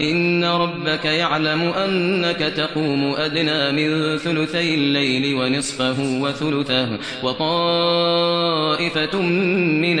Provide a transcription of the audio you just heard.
إن ربك يعلم أنك تقوم أدنى من ثلثي الليل ونصفه وثلثه وطائفة من